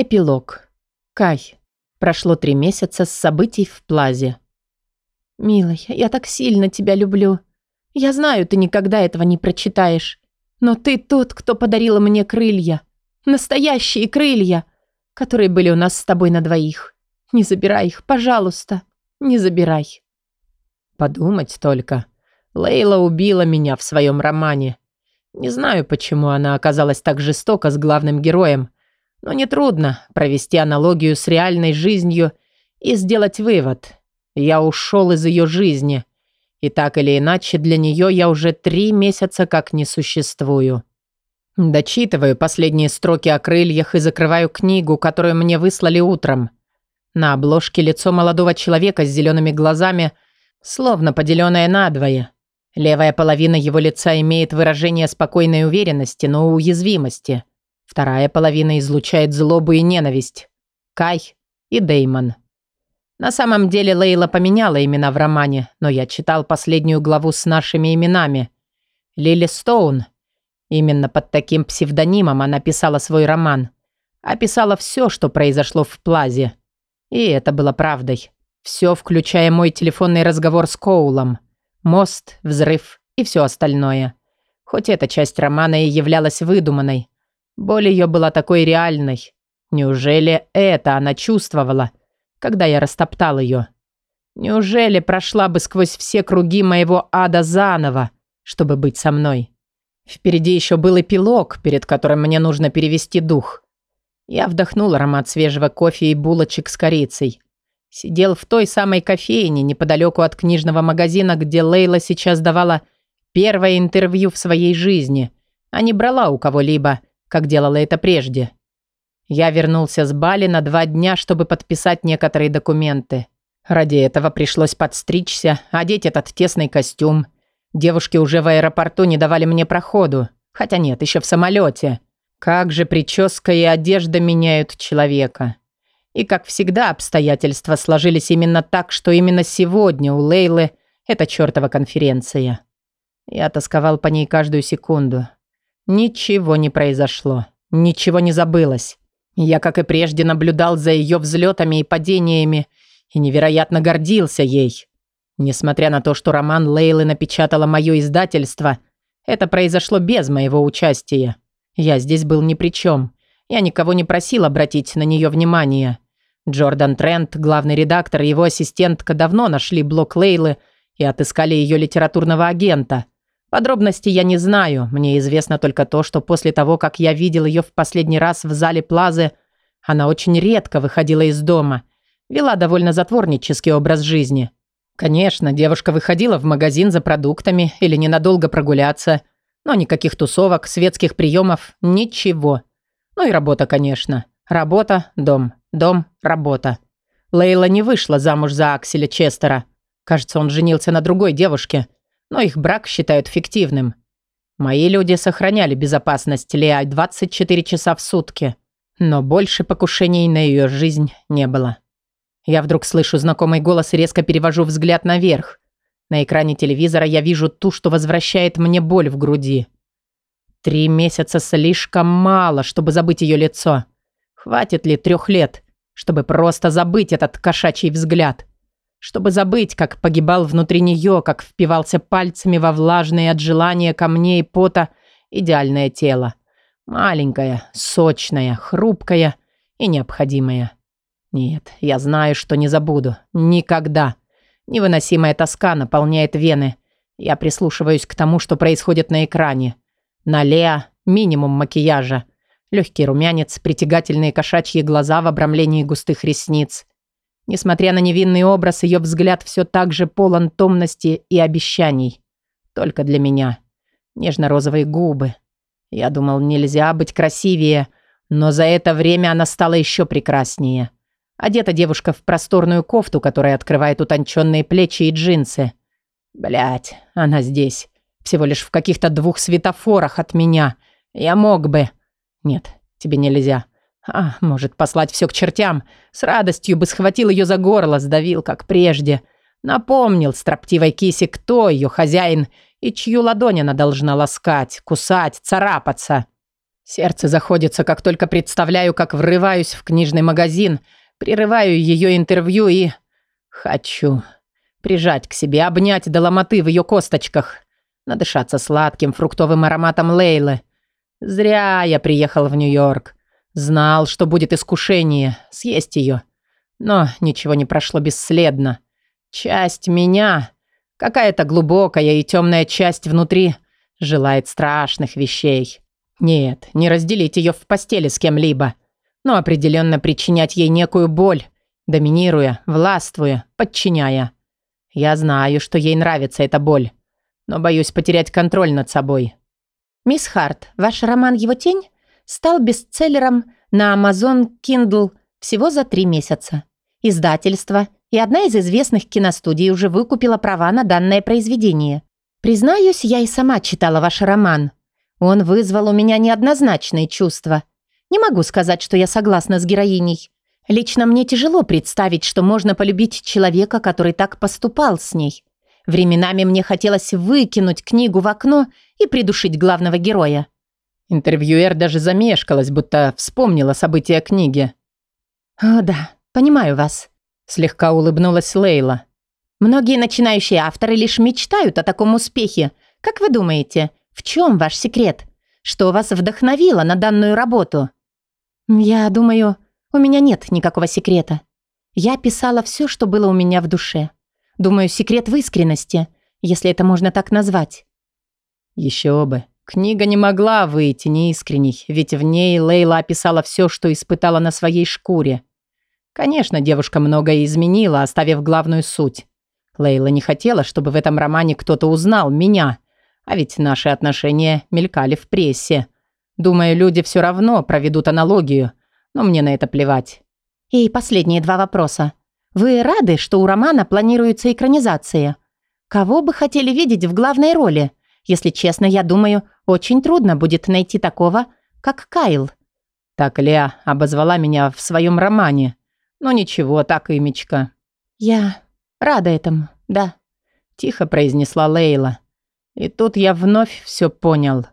Эпилог. Кай. Прошло три месяца с событий в Плазе. «Милый, я так сильно тебя люблю. Я знаю, ты никогда этого не прочитаешь. Но ты тот, кто подарил мне крылья. Настоящие крылья, которые были у нас с тобой на двоих. Не забирай их, пожалуйста, не забирай». Подумать только. Лейла убила меня в своем романе. Не знаю, почему она оказалась так жестока с главным героем, но нетрудно провести аналогию с реальной жизнью и сделать вывод. Я ушел из ее жизни, и так или иначе для нее я уже три месяца как не существую. Дочитываю последние строки о крыльях и закрываю книгу, которую мне выслали утром. На обложке лицо молодого человека с зелеными глазами, словно поделенное надвое. Левая половина его лица имеет выражение спокойной уверенности, но уязвимости. Вторая половина излучает злобу и ненависть. Кай и Деймон. На самом деле Лейла поменяла имена в романе, но я читал последнюю главу с нашими именами. Лили Стоун. Именно под таким псевдонимом она писала свой роман. Описала все, что произошло в Плазе. И это было правдой. Все, включая мой телефонный разговор с Коулом. Мост, взрыв и все остальное. Хоть эта часть романа и являлась выдуманной, Боль ее была такой реальной. Неужели это она чувствовала, когда я растоптал ее? Неужели прошла бы сквозь все круги моего ада заново, чтобы быть со мной? Впереди еще был эпилог, перед которым мне нужно перевести дух. Я вдохнул аромат свежего кофе и булочек с корицей. Сидел в той самой кофейне неподалеку от книжного магазина, где Лейла сейчас давала первое интервью в своей жизни, а не брала у кого-либо – как делала это прежде. Я вернулся с Бали на два дня, чтобы подписать некоторые документы. Ради этого пришлось подстричься, одеть этот тесный костюм. Девушки уже в аэропорту не давали мне проходу. Хотя нет, еще в самолете. Как же прическа и одежда меняют человека. И, как всегда, обстоятельства сложились именно так, что именно сегодня у Лейлы эта чертова конференция. Я тосковал по ней каждую секунду. Ничего не произошло. Ничего не забылось. Я, как и прежде, наблюдал за ее взлетами и падениями и невероятно гордился ей. Несмотря на то, что роман Лейлы напечатало мое издательство, это произошло без моего участия. Я здесь был ни при чем. Я никого не просил обратить на нее внимание. Джордан Трент, главный редактор и его ассистентка давно нашли блог Лейлы и отыскали ее литературного агента – Подробностей я не знаю. Мне известно только то, что после того, как я видел ее в последний раз в зале Плазы, она очень редко выходила из дома. Вела довольно затворнический образ жизни. Конечно, девушка выходила в магазин за продуктами или ненадолго прогуляться, но никаких тусовок, светских приемов, ничего. Ну и работа, конечно. Работа, дом, дом, работа. Лейла не вышла замуж за Акселя Честера. Кажется, он женился на другой девушке – но их брак считают фиктивным. Мои люди сохраняли безопасность Леа 24 часа в сутки, но больше покушений на ее жизнь не было. Я вдруг слышу знакомый голос и резко перевожу взгляд наверх. На экране телевизора я вижу ту, что возвращает мне боль в груди. Три месяца слишком мало, чтобы забыть ее лицо. Хватит ли трех лет, чтобы просто забыть этот кошачий взгляд? Чтобы забыть, как погибал внутри нее, как впивался пальцами во влажные от желания камней и пота идеальное тело. Маленькое, сочное, хрупкое и необходимое. Нет, я знаю, что не забуду. Никогда. Невыносимая тоска наполняет вены. Я прислушиваюсь к тому, что происходит на экране. На Леа минимум макияжа. Легкий румянец, притягательные кошачьи глаза в обрамлении густых ресниц. Несмотря на невинный образ, ее взгляд все так же полон томности и обещаний. Только для меня. Нежно-розовые губы. Я думал, нельзя быть красивее, но за это время она стала еще прекраснее. Одета девушка в просторную кофту, которая открывает утонченные плечи и джинсы. Блять, она здесь. Всего лишь в каких-то двух светофорах от меня. Я мог бы... Нет, тебе нельзя. А, может, послать все к чертям. С радостью бы схватил ее за горло, сдавил, как прежде. Напомнил строптивой кисе, кто ее хозяин и чью ладонь она должна ласкать, кусать, царапаться. Сердце заходится, как только представляю, как врываюсь в книжный магазин, прерываю ее интервью и... Хочу прижать к себе, обнять до ломоты в ее косточках, надышаться сладким фруктовым ароматом Лейлы. Зря я приехал в Нью-Йорк. Знал, что будет искушение съесть ее. Но ничего не прошло бесследно. Часть меня, какая-то глубокая и темная часть внутри, желает страшных вещей. Нет, не разделить ее в постели с кем-либо, но определенно причинять ей некую боль, доминируя, властвуя, подчиняя. Я знаю, что ей нравится эта боль, но боюсь потерять контроль над собой. «Мисс Харт, ваш роман «Его тень» стал бестселлером на Amazon Kindle всего за три месяца. Издательство и одна из известных киностудий уже выкупила права на данное произведение. Признаюсь, я и сама читала ваш роман – он вызвал у меня неоднозначные чувства. Не могу сказать, что я согласна с героиней. Лично мне тяжело представить, что можно полюбить человека, который так поступал с ней. Временами мне хотелось выкинуть книгу в окно и придушить главного героя. Интервьюер даже замешкалась, будто вспомнила события книги. «О, да, понимаю вас», – слегка улыбнулась Лейла. «Многие начинающие авторы лишь мечтают о таком успехе. Как вы думаете, в чем ваш секрет? Что вас вдохновило на данную работу? Я думаю, у меня нет никакого секрета. Я писала все, что было у меня в душе. Думаю, секрет в искренности, если это можно так назвать. Еще бы. Книга не могла выйти неискренней, ведь в ней Лейла описала все, что испытала на своей шкуре. Конечно, девушка многое изменила, оставив главную суть. Лейла не хотела, чтобы в этом романе кто-то узнал меня, а ведь наши отношения мелькали в прессе. Думаю, люди все равно проведут аналогию, но мне на это плевать. И последние два вопроса. Вы рады, что у романа планируется экранизация? Кого бы хотели видеть в главной роли? Если честно, я думаю, очень трудно будет найти такого, как Кайл. Так Леа обозвала меня в своем романе. Но ничего, так и мечка. Я рада этому, да. Тихо произнесла Лейла. И тут я вновь все понял.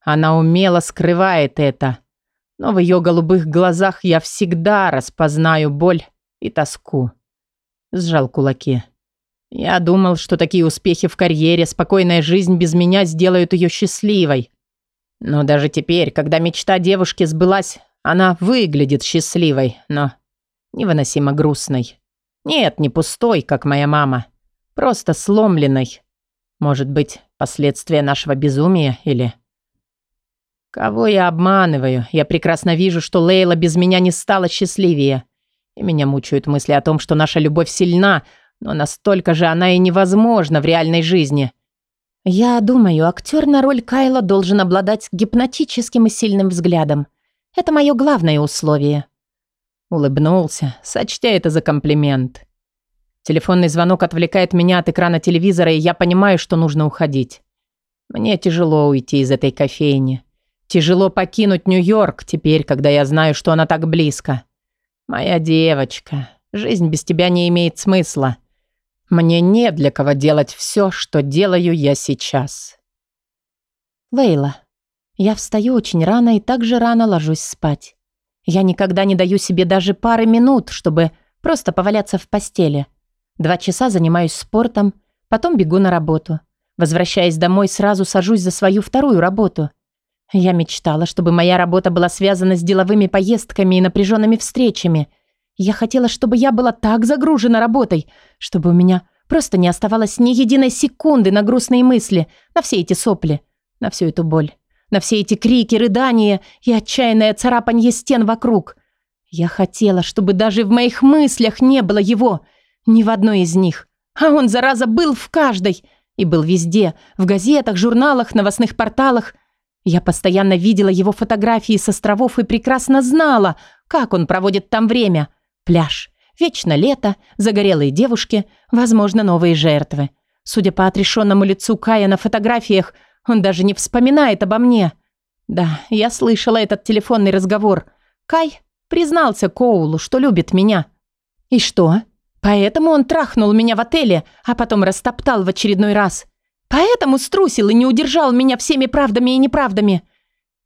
Она умело скрывает это. Но в ее голубых глазах я всегда распознаю боль и тоску. Сжал кулаки. Я думал, что такие успехи в карьере, спокойная жизнь без меня сделают ее счастливой. Но даже теперь, когда мечта девушки сбылась, она выглядит счастливой, но невыносимо грустной. Нет, не пустой, как моя мама. Просто сломленной. Может быть, Последствия нашего безумия или... Кого я обманываю? Я прекрасно вижу, что Лейла без меня не стала счастливее. И меня мучают мысли о том, что наша любовь сильна, но настолько же она и невозможна в реальной жизни. Я думаю, актер на роль Кайла должен обладать гипнотическим и сильным взглядом. Это мое главное условие. Улыбнулся, сочтя это за комплимент. Телефонный звонок отвлекает меня от экрана телевизора, и я понимаю, что нужно уходить. Мне тяжело уйти из этой кофейни. Тяжело покинуть Нью-Йорк теперь, когда я знаю, что она так близко. Моя девочка, жизнь без тебя не имеет смысла. Мне не для кого делать все, что делаю я сейчас. Лейла, я встаю очень рано и так же рано ложусь спать. Я никогда не даю себе даже пары минут, чтобы просто поваляться в постели – Два часа занимаюсь спортом, потом бегу на работу. Возвращаясь домой, сразу сажусь за свою вторую работу. Я мечтала, чтобы моя работа была связана с деловыми поездками и напряженными встречами. Я хотела, чтобы я была так загружена работой, чтобы у меня просто не оставалось ни единой секунды на грустные мысли, на все эти сопли, на всю эту боль, на все эти крики, рыдания и отчаянное царапанье стен вокруг. Я хотела, чтобы даже в моих мыслях не было его — ни в одной из них. А он, зараза, был в каждой. И был везде. В газетах, журналах, новостных порталах. Я постоянно видела его фотографии с островов и прекрасно знала, как он проводит там время. Пляж. Вечно лето, загорелые девушки, возможно, новые жертвы. Судя по отрешенному лицу Кая на фотографиях, он даже не вспоминает обо мне. Да, я слышала этот телефонный разговор. Кай признался Коулу, что любит меня. И что? Поэтому он трахнул меня в отеле, а потом растоптал в очередной раз. Поэтому струсил и не удержал меня всеми правдами и неправдами.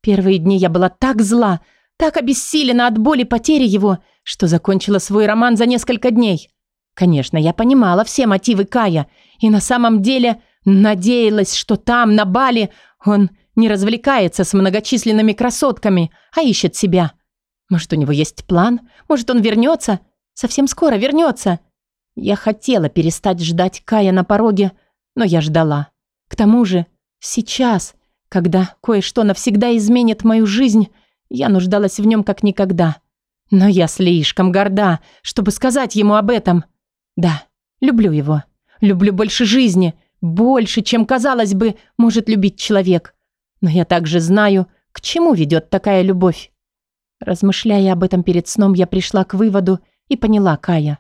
Первые дни я была так зла, так обессилена от боли потери его, что закончила свой роман за несколько дней. Конечно, я понимала все мотивы Кая, и на самом деле надеялась, что там, на Бали, он не развлекается с многочисленными красотками, а ищет себя. Может, у него есть план? Может, он вернется? Совсем скоро вернется. Я хотела перестать ждать Кая на пороге, но я ждала. К тому же, сейчас, когда кое-что навсегда изменит мою жизнь, я нуждалась в нем как никогда. Но я слишком горда, чтобы сказать ему об этом. Да, люблю его. Люблю больше жизни, больше, чем, казалось бы, может любить человек. Но я также знаю, к чему ведет такая любовь. Размышляя об этом перед сном, я пришла к выводу и поняла Кая.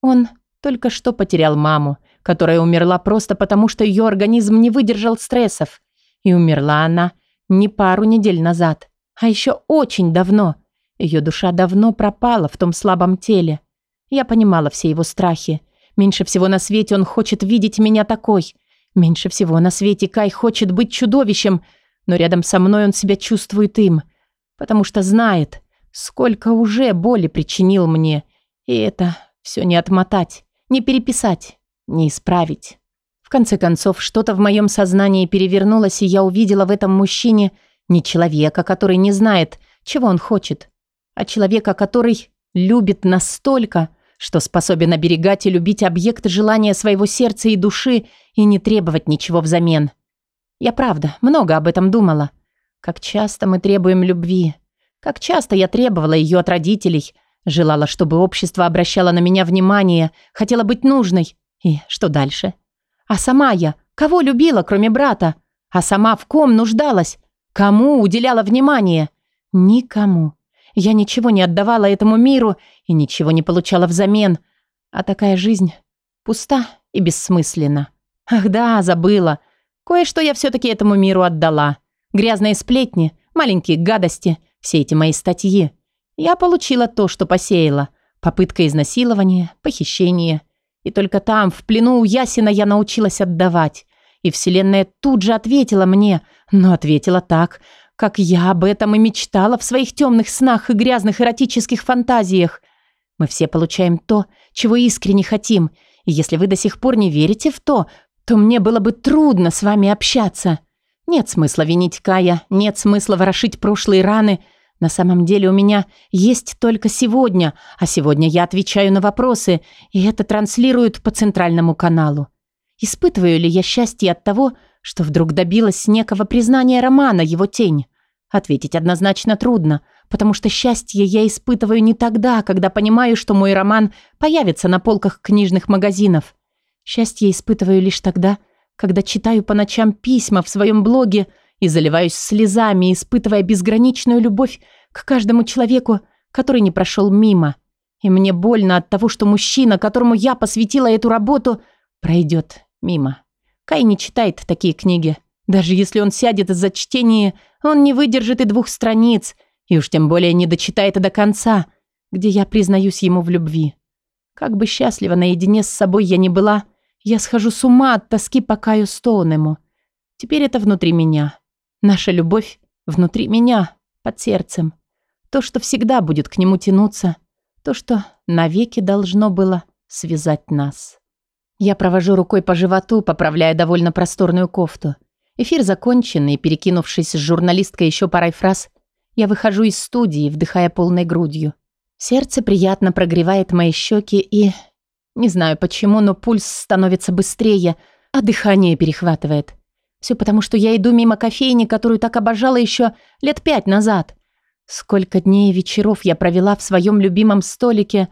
Он только что потерял маму, которая умерла просто потому, что ее организм не выдержал стрессов. И умерла она не пару недель назад, а еще очень давно. Ее душа давно пропала в том слабом теле. Я понимала все его страхи. Меньше всего на свете он хочет видеть меня такой. Меньше всего на свете Кай хочет быть чудовищем, но рядом со мной он себя чувствует им, потому что знает, сколько уже боли причинил мне, и это все не отмотать, не переписать, не исправить. В конце концов, что-то в моем сознании перевернулось, и я увидела в этом мужчине не человека, который не знает, чего он хочет, а человека, который любит настолько, что способен оберегать и любить объект желания своего сердца и души и не требовать ничего взамен. Я правда много об этом думала. Как часто мы требуем любви. Как часто я требовала ее от родителей, желала, чтобы общество обращало на меня внимание, хотела быть нужной. И что дальше? А сама я кого любила, кроме брата? А сама в ком нуждалась? Кому уделяла внимание? Никому. Я ничего не отдавала этому миру и ничего не получала взамен. А такая жизнь пуста и бессмысленна. Ах да, забыла. Кое-что я все-таки этому миру отдала. Грязные сплетни, маленькие гадости, все эти мои статьи. Я получила то, что посеяла. Попытка изнасилования, похищение. И только там, в плену у Ясина, я научилась отдавать. И Вселенная тут же ответила мне, но ответила так, как я об этом и мечтала в своих темных снах и грязных эротических фантазиях. Мы все получаем то, чего искренне хотим, и если вы до сих пор не верите в то, то мне было бы трудно с вами общаться. Нет смысла винить Кая, нет смысла ворошить прошлые раны. На самом деле у меня есть только сегодня, а сегодня я отвечаю на вопросы, и это транслируют по центральному каналу. Испытываю ли я счастье от того, что вдруг добилась некого признания романа его тень? Ответить однозначно трудно, потому что счастье я испытываю не тогда, когда понимаю, что мой роман появится на полках книжных магазинов. Счастье испытываю лишь тогда, когда читаю по ночам письма в своем блоге и заливаюсь слезами, испытывая безграничную любовь к каждому человеку, который не прошел мимо. И мне больно от того, что мужчина, которому я посвятила эту работу, пройдет мимо. Кай не читает такие книги. Даже если он сядет за чтение, он не выдержит и двух страниц, и уж тем более не дочитает до конца, где я признаюсь ему в любви. Как бы счастлива наедине с собой я не была, я схожу с ума от тоски по Каю Стоунему. Теперь это внутри меня. Наша любовь внутри меня, под сердцем. То, что всегда будет к нему тянуться. То, что навеки должно было связать нас. Я провожу рукой по животу, поправляя довольно просторную кофту. Эфир закончен, и, перекинувшись с журналисткой еще парой фраз, я выхожу из студии, вдыхая полной грудью. Сердце приятно прогревает мои щеки и... Не знаю почему, но пульс становится быстрее, а дыхание перехватывает. Все потому, что я иду мимо кофейни, которую так обожала еще лет пять назад. Сколько дней и вечеров я провела в своем любимом столике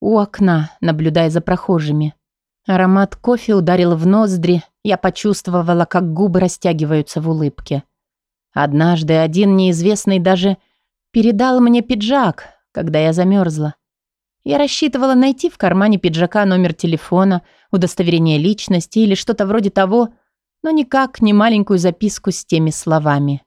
у окна, наблюдая за прохожими. Аромат кофе ударил в ноздри, я почувствовала, как губы растягиваются в улыбке. Однажды один неизвестный даже передал мне пиджак, когда я замерзла. Я рассчитывала найти в кармане пиджака номер телефона, удостоверение личности или что-то вроде того, но никак не маленькую записку с теми словами.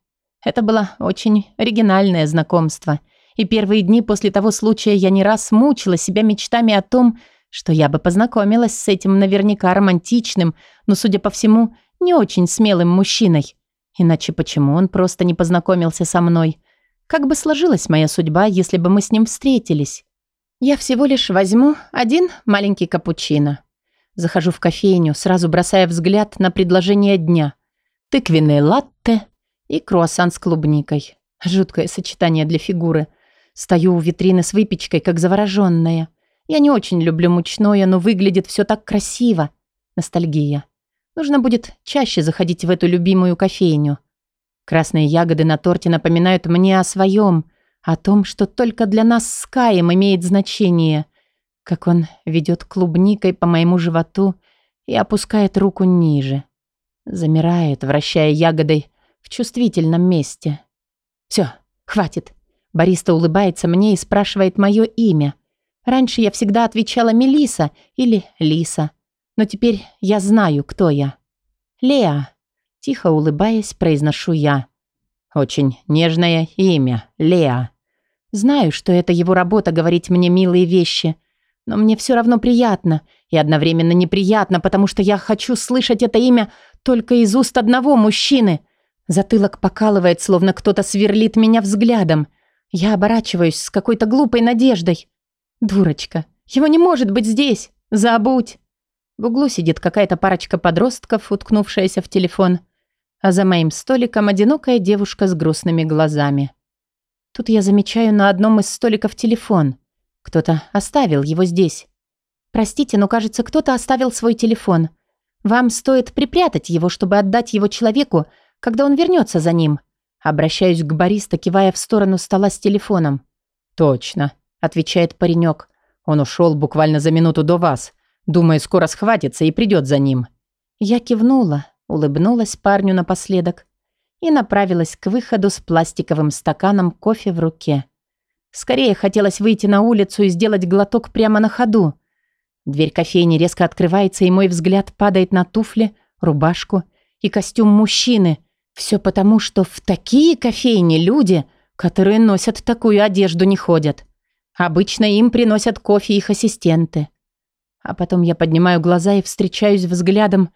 Это было очень оригинальное знакомство, и первые дни после того случая я не раз мучила себя мечтами о том, что я бы познакомилась с этим наверняка романтичным, но, судя по всему, не очень смелым мужчиной. Иначе почему он просто не познакомился со мной? Как бы сложилась моя судьба, если бы мы с ним встретились? Я всего лишь возьму один маленький капучино. Захожу в кофейню, сразу бросая взгляд на предложение дня. Тыквенное латте и круассан с клубникой. Жуткое сочетание для фигуры. Стою у витрины с выпечкой, как завороженная. Я не очень люблю мучное, но выглядит все так красиво. Ностальгия. Нужно будет чаще заходить в эту любимую кофейню. Красные ягоды на торте напоминают мне о своем, о том, что только для нас с Каем имеет значение. Как он ведет клубникой по моему животу и опускает руку ниже. Замирает, вращая ягодой в чувствительном месте. Все, хватит. Бариста улыбается мне и спрашивает мое имя. Раньше я всегда отвечала Мелиса или Лиса. Но теперь я знаю, кто я. Леа. Тихо улыбаясь, произношу я. Очень нежное имя. Леа. Знаю, что это его работа говорить мне милые вещи. Но мне все равно приятно. И одновременно неприятно, потому что я хочу слышать это имя только из уст одного мужчины. Затылок покалывает, словно кто-то сверлит меня взглядом. Я оборачиваюсь с какой-то глупой надеждой. Дурочка. Его не может быть здесь. Забудь. В углу сидит какая-то парочка подростков, уткнувшаяся в телефон, а за моим столиком одинокая девушка с грустными глазами. Тут я замечаю на одном из столиков телефон. Кто-то оставил его здесь. Простите, но кажется, кто-то оставил свой телефон. Вам стоит припрятать его, чтобы отдать его человеку, когда он вернется за ним. Обращаюсь к бариста, кивая в сторону стола с телефоном. «Точно», — отвечает паренек. «Он ушел буквально за минуту до вас. Думаю, скоро схватится и придет за ним. Я кивнула, улыбнулась парню напоследок и направилась к выходу с пластиковым стаканом кофе в руке. Скорее хотелось выйти на улицу и сделать глоток прямо на ходу. Дверь кофейни резко открывается, и мой взгляд падает на туфли, рубашку и костюм мужчины. Все потому, что в такие кофейни люди, которые носят такую одежду, не ходят. Обычно им приносят кофе их ассистенты. А потом я поднимаю глаза и встречаюсь взглядом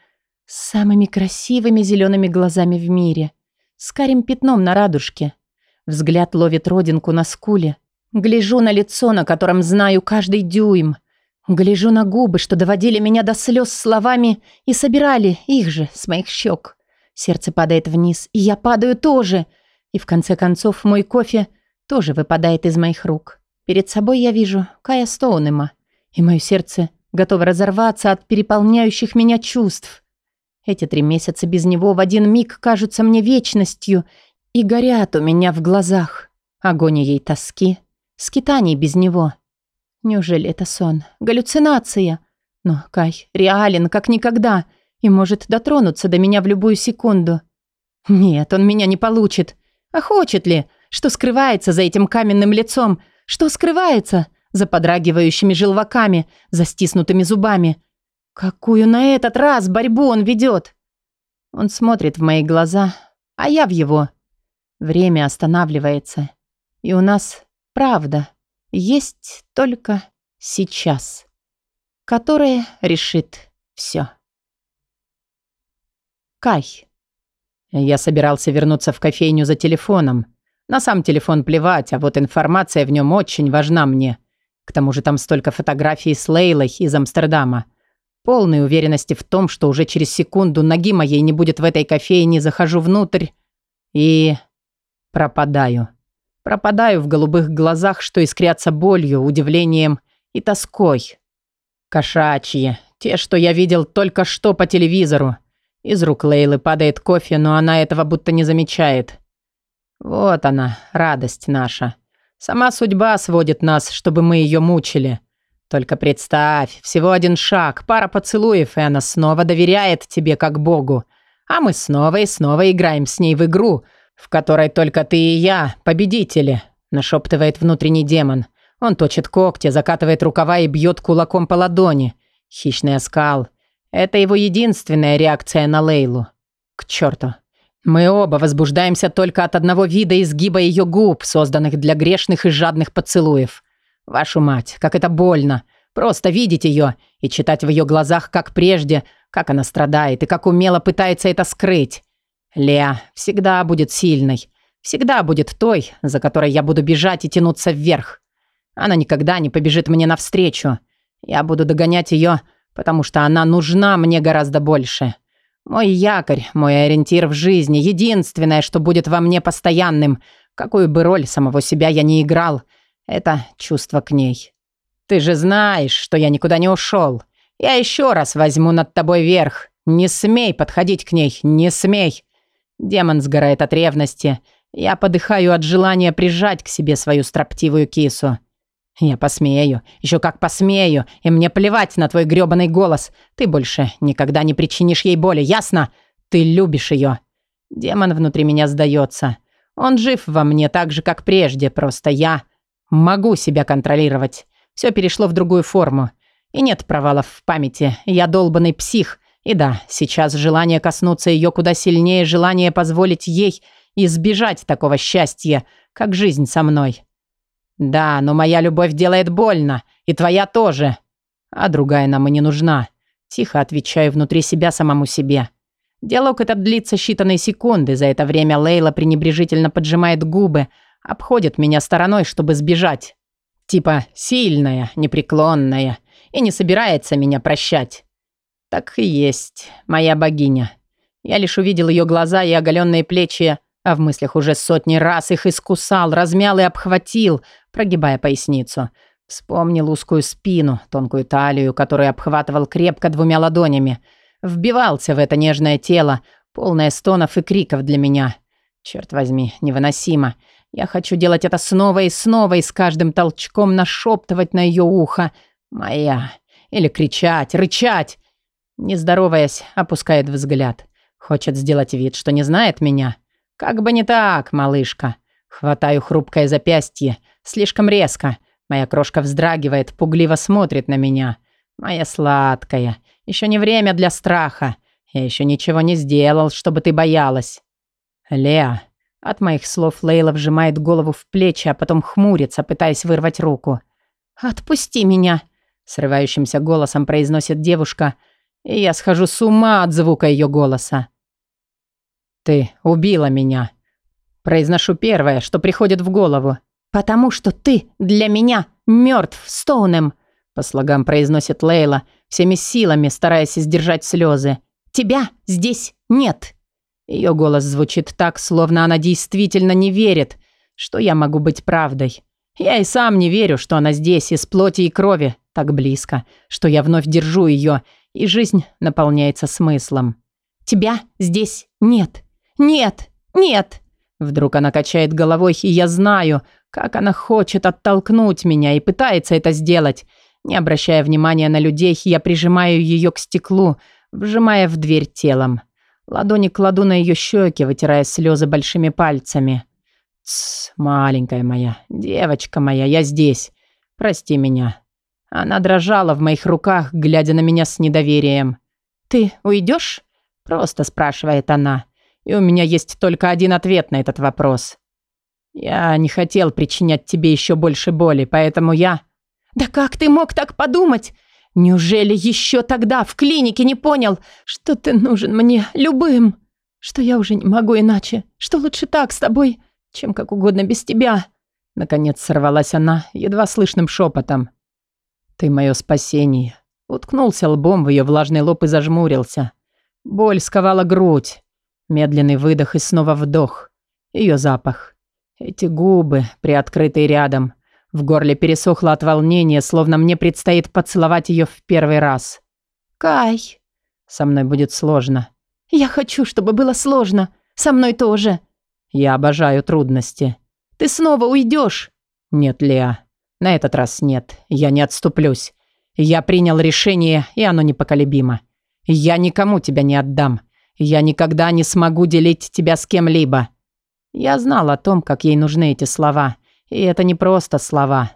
с самыми красивыми зелеными глазами в мире. С карим пятном на радужке. Взгляд ловит родинку на скуле. Гляжу на лицо, на котором знаю каждый дюйм. Гляжу на губы, что доводили меня до слез словами и собирали их же с моих щек. Сердце падает вниз, и я падаю тоже. И в конце концов мой кофе тоже выпадает из моих рук. Перед собой я вижу Кая Стоунема, и мое сердце готова разорваться от переполняющих меня чувств. Эти три месяца без него в один миг кажутся мне вечностью и горят у меня в глазах. Агонией тоски, скитаний без него. Неужели это сон? Галлюцинация? Но Кай реален, как никогда, и может дотронуться до меня в любую секунду. Нет, он меня не получит. А хочет ли? Что скрывается за этим каменным лицом? Что скрывается? за подрагивающими желваками, за стиснутыми зубами. Какую на этот раз борьбу он ведет? Он смотрит в мои глаза, а я в его. Время останавливается. И у нас, правда, есть только сейчас, которое решит все. Кай. Я собирался вернуться в кофейню за телефоном. На сам телефон плевать, а вот информация в нем очень важна мне. К тому же там столько фотографий с Лейлой из Амстердама. Полной уверенности в том, что уже через секунду ноги моей не будет в этой кофейне, захожу внутрь и... пропадаю. Пропадаю в голубых глазах, что искрятся болью, удивлением и тоской. Кошачьи, те, что я видел только что по телевизору. Из рук Лейлы падает кофе, но она этого будто не замечает. Вот она, радость наша. Сама судьба сводит нас, чтобы мы ее мучили. Только представь, всего один шаг, пара поцелуев, и она снова доверяет тебе как Богу. А мы снова и снова играем с ней в игру, в которой только ты и я, победители», – нашептывает внутренний демон. Он точит когти, закатывает рукава и бьет кулаком по ладони. Хищный оскал. Это его единственная реакция на Лейлу. К черту. Мы оба возбуждаемся только от одного вида изгиба ее губ, созданных для грешных и жадных поцелуев. Вашу мать, как это больно. Просто видеть ее и читать в ее глазах, как прежде, как она страдает и как умело пытается это скрыть. Леа всегда будет сильной. Всегда будет той, за которой я буду бежать и тянуться вверх. Она никогда не побежит мне навстречу. Я буду догонять ее, потому что она нужна мне гораздо больше. Мой якорь, мой ориентир в жизни, единственное, что будет во мне постоянным, какую бы роль самого себя я не играл, это чувство к ней. Ты же знаешь, что я никуда не ушел. Я еще раз возьму над тобой верх. Не смей подходить к ней, не смей. Демон сгорает от ревности. Я подыхаю от желания прижать к себе свою строптивую кису. Я посмею, еще как посмею, и мне плевать на твой грёбаный голос. Ты больше никогда не причинишь ей боли, ясно? Ты любишь ее. Демон внутри меня сдается. Он жив во мне так же, как прежде, просто я могу себя контролировать. Все перешло в другую форму. И нет провалов в памяти. Я долбанный псих. И да, сейчас желание коснуться ее куда сильнее желание позволить ей избежать такого счастья, как жизнь со мной. Да, но моя любовь делает больно, и твоя тоже. А другая нам и не нужна. Тихо отвечаю внутри себя самому себе. Диалог этот длится считанные секунды. За это время Лейла пренебрежительно поджимает губы, обходит меня стороной, чтобы сбежать. Типа сильная, непреклонная и не собирается меня прощать. Так и есть, моя богиня. Я лишь увидел ее глаза и оголенные плечи, а в мыслях уже сотни раз их искусал, размял и обхватил, прогибая поясницу. Вспомнил узкую спину, тонкую талию, которую обхватывал крепко двумя ладонями. Вбивался в это нежное тело, полное стонов и криков для меня. Черт возьми, невыносимо. Я хочу делать это снова и снова, и с каждым толчком нашептывать на ее ухо «Моя!» или кричать, рычать. Не здороваясь, опускает взгляд. Хочет сделать вид, что не знает меня. Как бы не так, малышка. Хватаю хрупкое запястье. Слишком резко. Моя крошка вздрагивает, пугливо смотрит на меня. Моя сладкая. Еще не время для страха. Я еще ничего не сделал, чтобы ты боялась. Леа. От моих слов Лейла вжимает голову в плечи, а потом хмурится, пытаясь вырвать руку. «Отпусти меня!» – срывающимся голосом произносит девушка, и я схожу с ума от звука ее голоса. «Ты убила меня!» Произношу первое, что приходит в голову. «Потому что ты для меня мертв, Стоунем!» По слогам произносит Лейла, всеми силами стараясь сдержать слезы. «Тебя здесь нет!» Ее голос звучит так, словно она действительно не верит, что я могу быть правдой. Я и сам не верю, что она здесь, из плоти и крови, так близко, что я вновь держу ее, и жизнь наполняется смыслом. «Тебя здесь нет! Нет! Нет!» Вдруг она качает головой, и я знаю, как она хочет оттолкнуть меня и пытается это сделать. Не обращая внимания на людей, я прижимаю ее к стеклу, вжимая в дверь телом. Ладони кладу на ее щеки, вытирая слезы большими пальцами. «Тсс, маленькая моя, девочка моя, я здесь. Прости меня». Она дрожала в моих руках, глядя на меня с недоверием. «Ты уйдешь?» – просто спрашивает она. И у меня есть только один ответ на этот вопрос. «Я не хотел причинять тебе еще больше боли, поэтому я...» «Да как ты мог так подумать? Неужели еще тогда в клинике не понял, что ты нужен мне любым? Что я уже не могу иначе? Что лучше так с тобой, чем как угодно без тебя?» Наконец сорвалась она едва слышным шепотом. «Ты мое спасение». Уткнулся лбом в ее влажный лоб и зажмурился. Боль сковала грудь. Медленный выдох и снова вдох. Ее запах. Эти губы, приоткрытые рядом. В горле пересохло от волнения, словно мне предстоит поцеловать ее в первый раз. «Кай!» «Со мной будет сложно». «Я хочу, чтобы было сложно. Со мной тоже». «Я обожаю трудности». «Ты снова уйдешь?» «Нет, Леа. На этот раз нет. Я не отступлюсь. Я принял решение, и оно непоколебимо. Я никому тебя не отдам. Я никогда не смогу делить тебя с кем-либо». Я знал о том, как ей нужны эти слова. И это не просто слова.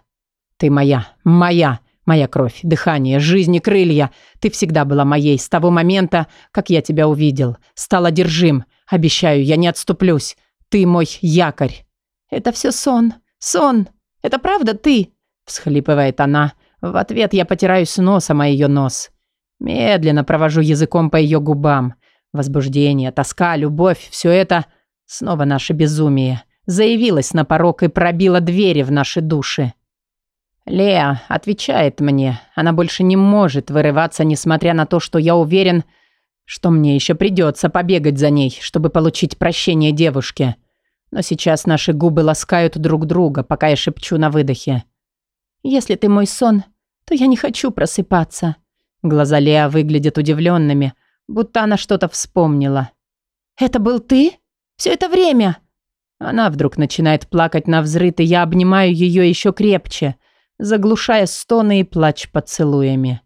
Ты моя, моя, моя кровь, дыхание, жизнь и крылья. Ты всегда была моей с того момента, как я тебя увидел. Стал одержим. Обещаю, я не отступлюсь. Ты мой якорь. Это все сон. Сон. Это правда ты? Всхлипывает она. В ответ я потираюсь носом о ее нос. Медленно провожу языком по ее губам. Возбуждение, тоска, любовь – все это снова наше безумие. Заявилось на порог и пробило двери в наши души. Леа отвечает мне. Она больше не может вырываться, несмотря на то, что я уверен, что мне еще придется побегать за ней, чтобы получить прощение девушке. Но сейчас наши губы ласкают друг друга, пока я шепчу на выдохе. «Если ты мой сон, то я не хочу просыпаться». Глаза Леа выглядят удивленными, будто она что-то вспомнила. «Это был ты? Все это время?» Она вдруг начинает плакать на взрыт, и я обнимаю ее еще крепче, заглушая стоны и плач поцелуями.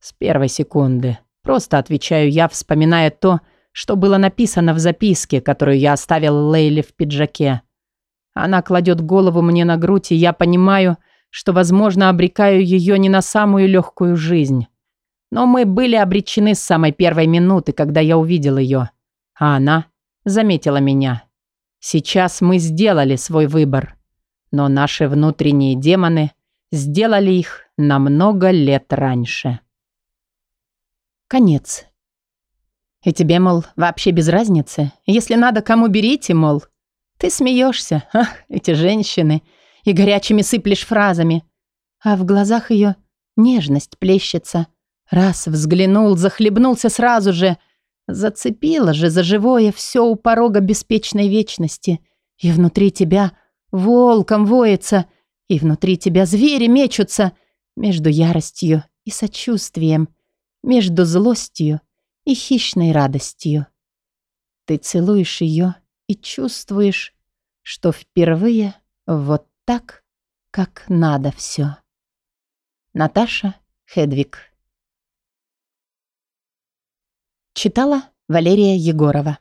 С первой секунды. Просто отвечаю я, вспоминая то, что было написано в записке, которую я оставил Лейле в пиджаке. Она кладет голову мне на грудь, и я понимаю, что, возможно, обрекаю ее не на самую легкую жизнь. Но мы были обречены с самой первой минуты, когда я увидел ее. А она заметила меня. Сейчас мы сделали свой выбор. Но наши внутренние демоны сделали их намного лет раньше. Конец. И тебе, мол, вообще без разницы. Если надо, кому берите, мол. Ты смеешься, ах, эти женщины, и горячими сыплешь фразами. А в глазах ее нежность плещется. Раз взглянул, захлебнулся сразу же. Зацепило же за живое все у порога беспечной вечности. И внутри тебя волком воется, и внутри тебя звери мечутся между яростью и сочувствием, между злостью и хищной радостью. Ты целуешь ее и чувствуешь, что впервые вот так, как надо все. Наташа Хедвик Читала Валерия Егорова